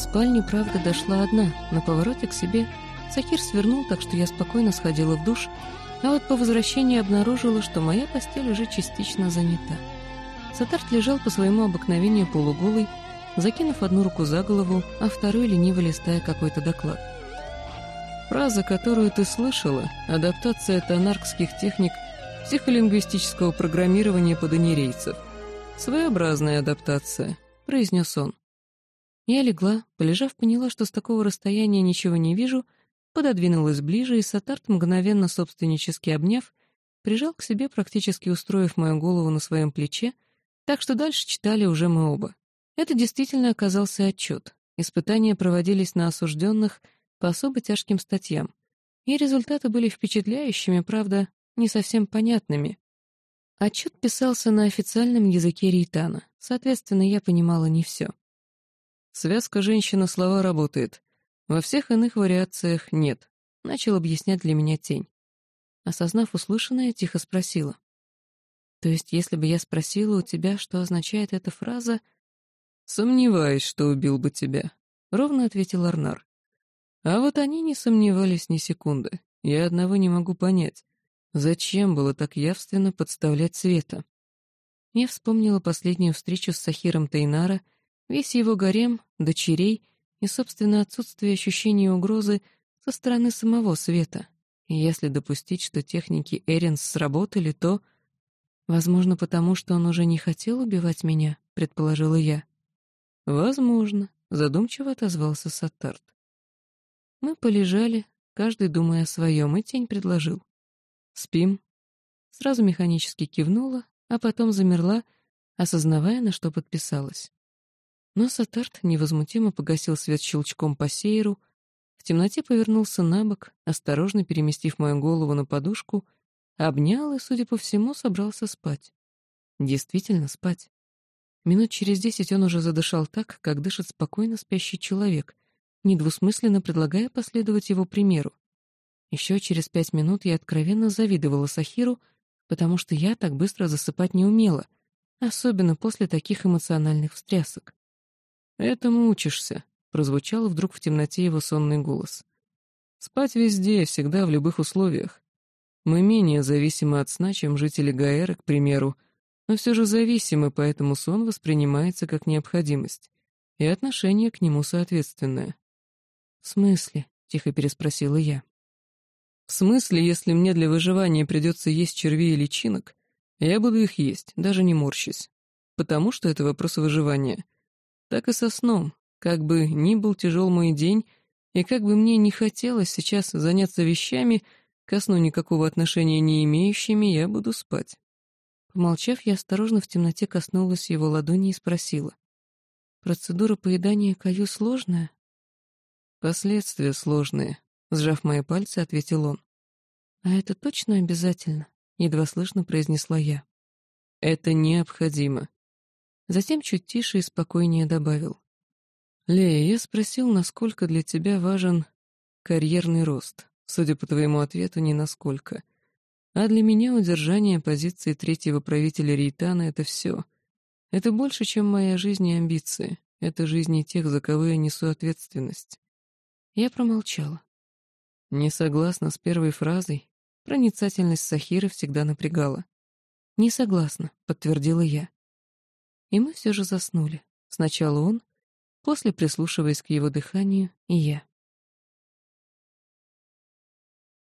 В спальню, правда, дошла одна. На повороте к себе Сахир свернул, так что я спокойно сходила в душ, а вот по возвращении обнаружила, что моя постель уже частично занята. Сатарт лежал по своему обыкновению полуголый, закинув одну руку за голову, а второй лениво листая какой-то доклад. Фраза, которую ты слышала, адаптация тонаркских техник психолингвистического программирования подонерейцев. Своеобразная адаптация, произнес он. Я легла, полежав, поняла, что с такого расстояния ничего не вижу, пододвинулась ближе, и Сатарт, мгновенно собственнически обняв, прижал к себе, практически устроив мою голову на своем плече, так что дальше читали уже мы оба. Это действительно оказался отчет. Испытания проводились на осужденных по особо тяжким статьям, и результаты были впечатляющими, правда, не совсем понятными. Отчет писался на официальном языке Рейтана, соответственно, я понимала не все. Связка «женщина-слова» работает. Во всех иных вариациях нет, начал объяснять для меня тень. Осознав услышанное, тихо спросила. То есть, если бы я спросила у тебя, что означает эта фраза, «Сомневаюсь, что убил бы тебя», — ровно ответил Арнар. А вот они не сомневались ни секунды. Я одного не могу понять. Зачем было так явственно подставлять Света? Я вспомнила последнюю встречу с Сахиром Тайнара, весь его гарем, дочерей и, собственно, отсутствие ощущения угрозы со стороны самого Света. И если допустить, что техники Эринс сработали, то... Возможно, потому что он уже не хотел убивать меня, предположила я. Возможно, задумчиво отозвался Саттарт. Мы полежали, каждый думая о своем, и тень предложил. «Спим?» Сразу механически кивнула, а потом замерла, осознавая, на что подписалась. Но Сатарт невозмутимо погасил свет щелчком по сейру, в темноте повернулся на бок, осторожно переместив мою голову на подушку, обнял и, судя по всему, собрался спать. Действительно спать. Минут через десять он уже задышал так, как дышит спокойно спящий человек, недвусмысленно предлагая последовать его примеру. Еще через пять минут я откровенно завидовала Сахиру, потому что я так быстро засыпать не умела, особенно после таких эмоциональных встрясок. «Этому учишься», — прозвучал вдруг в темноте его сонный голос. «Спать везде, всегда, в любых условиях. Мы менее зависимы от сна, чем жители Гаэра, к примеру, но все же зависимы, поэтому сон воспринимается как необходимость, и отношение к нему соответственное. «В смысле?» — тихо переспросила я. «В смысле, если мне для выживания придется есть червей и личинок, я буду их есть, даже не морщись. Потому что это вопрос выживания. Так и со сном. Как бы ни был тяжел мой день, и как бы мне не хотелось сейчас заняться вещами, ко сну никакого отношения не имеющими, я буду спать». Помолчав, я осторожно в темноте коснулась его ладони и спросила. «Процедура поедания каю сложная?» «Последствия сложные», — сжав мои пальцы, ответил он. «А это точно обязательно?» — едва слышно произнесла я. «Это необходимо». Затем чуть тише и спокойнее добавил. «Лея, я спросил, насколько для тебя важен карьерный рост. Судя по твоему ответу, не насколько. А для меня удержание позиции третьего правителя Рейтана — это все. Это больше, чем моя жизнь и амбиции. Это жизни тех, за кого я несу ответственность. Я промолчала. Не согласна с первой фразой. Проницательность Сахира всегда напрягала. «Не согласна», — подтвердила я. И мы все же заснули. Сначала он, после прислушиваясь к его дыханию, и я.